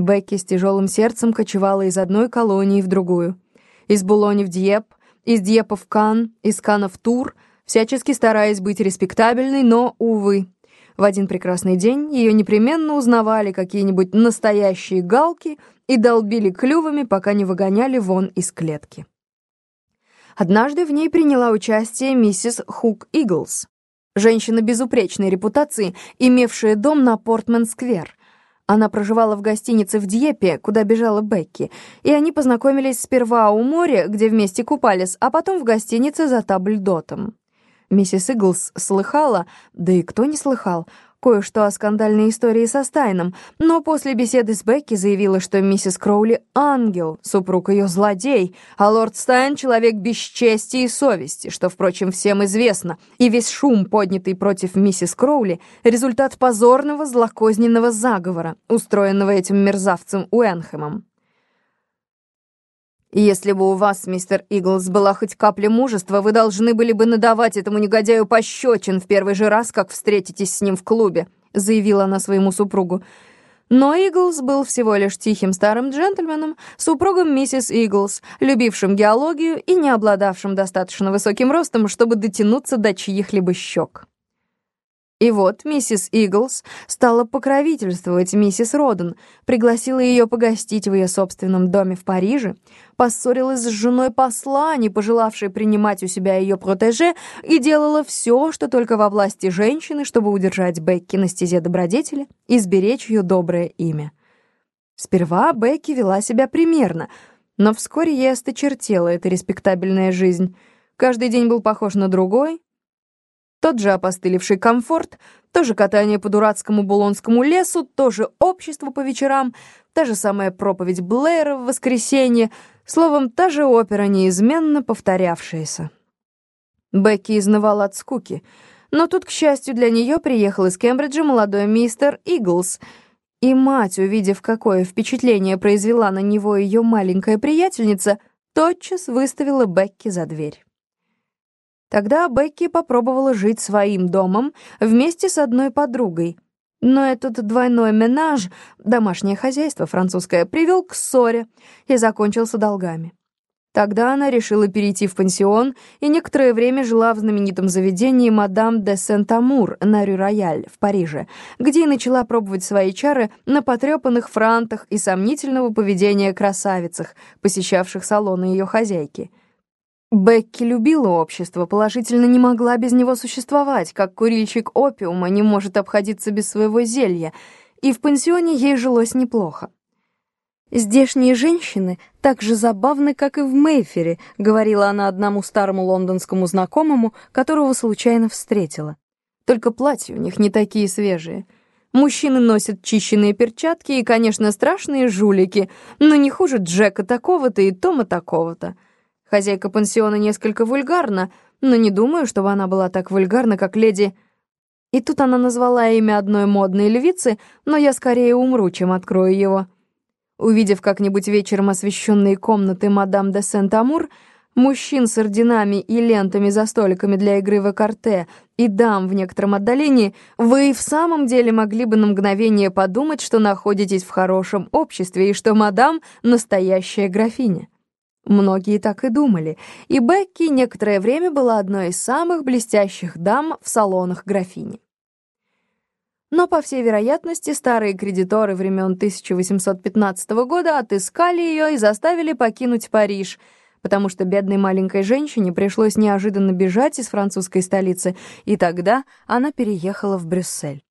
Бекки с тяжелым сердцем кочевала из одной колонии в другую. Из Булони в Дьеп, из Дьепа в Кан, из Кана в Тур, всячески стараясь быть респектабельной, но, увы, в один прекрасный день ее непременно узнавали какие-нибудь настоящие галки и долбили клювами, пока не выгоняли вон из клетки. Однажды в ней приняла участие миссис Хук Иглс, женщина безупречной репутации, имевшая дом на Портман-сквер. Она проживала в гостинице в Дьепе, куда бежала Бекки, и они познакомились сперва у моря, где вместе купались, а потом в гостинице за Табльдотом. Миссис Иглс слыхала, да и кто не слыхал, кое-что о скандальной истории со Стайном, но после беседы с Бекки заявила, что миссис Кроули — ангел, супруг ее злодей, а лорд Стайн — человек без чести и совести, что, впрочем, всем известно, и весь шум, поднятый против миссис Кроули, — результат позорного злокозненного заговора, устроенного этим мерзавцем Уэнхэмом. Если бы у вас, мистер Иглс, была хоть капля мужества, вы должны были бы надавать этому негодяю пощечин в первый же раз, как встретитесь с ним в клубе», — заявила она своему супругу. Но Иглс был всего лишь тихим старым джентльменом, супругом миссис Иглс, любившим геологию и не обладавшим достаточно высоким ростом, чтобы дотянуться до чьих-либо щек. И вот миссис Иглс стала покровительствовать миссис Роден, пригласила ее погостить в ее собственном доме в Париже, поссорилась с женой посла, не пожелавшей принимать у себя ее протеже, и делала все, что только во власти женщины, чтобы удержать Бекки на стезе добродетели и сберечь ее доброе имя. Сперва Бекки вела себя примерно, но вскоре ей осточертела эта респектабельная жизнь. Каждый день был похож на другой, тот же опостылевший комфорт, то же катание по дурацкому булонскому лесу, то же общество по вечерам, та же самая проповедь Блэра в воскресенье, словом, та же опера, неизменно повторявшаяся. Бекки изнывала от скуки, но тут, к счастью для нее, приехал из Кембриджа молодой мистер Иглс, и мать, увидев, какое впечатление произвела на него ее маленькая приятельница, тотчас выставила Бекки за дверь. Тогда Бекки попробовала жить своим домом вместе с одной подругой. Но этот двойной менаж, домашнее хозяйство французское, привел к ссоре и закончился долгами. Тогда она решила перейти в пансион и некоторое время жила в знаменитом заведении «Мадам де Сент-Амур» на Рю-Рояль в Париже, где и начала пробовать свои чары на потрепанных франтах и сомнительного поведения красавицах, посещавших салоны ее хозяйки. Бекки любила общество, положительно не могла без него существовать, как курильщик опиума не может обходиться без своего зелья, и в пансионе ей жилось неплохо. «Здешние женщины так же забавны, как и в Мейфере», говорила она одному старому лондонскому знакомому, которого случайно встретила. «Только платья у них не такие свежие». Мужчины носят чищенные перчатки и, конечно, страшные жулики, но не хуже Джека такого-то и Тома такого-то. Хозяйка пансиона несколько вульгарна, но не думаю, чтобы она была так вульгарна, как леди... И тут она назвала имя одной модной львицы, но я скорее умру, чем открою его. Увидев как-нибудь вечером освещенные комнаты мадам де Сент-Амур, мужчин с орденами и лентами за столиками для игры в карте и дам в некотором отдалении, вы в самом деле могли бы на мгновение подумать, что находитесь в хорошем обществе и что мадам — настоящая графиня. Многие так и думали, и Бекки некоторое время была одной из самых блестящих дам в салонах графини. Но, по всей вероятности, старые кредиторы времен 1815 года отыскали ее и заставили покинуть Париж, потому что бедной маленькой женщине пришлось неожиданно бежать из французской столицы, и тогда она переехала в Брюссель.